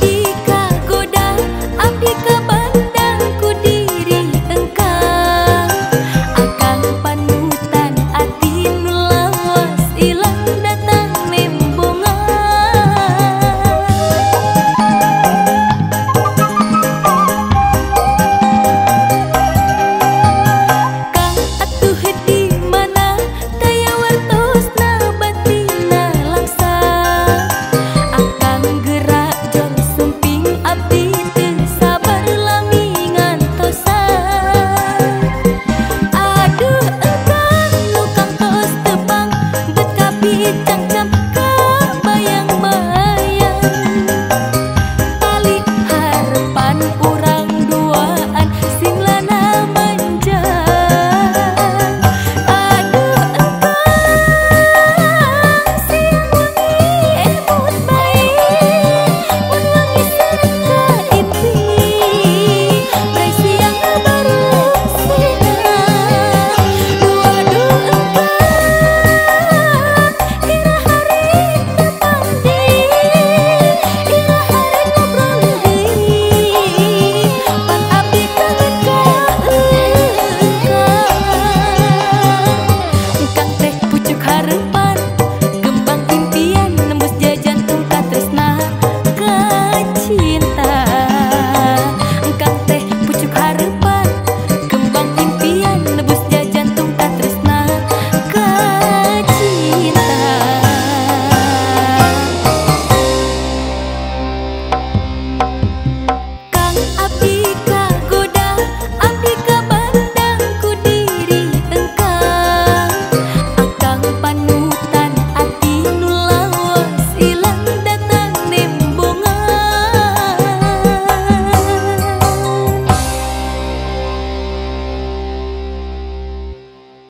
You.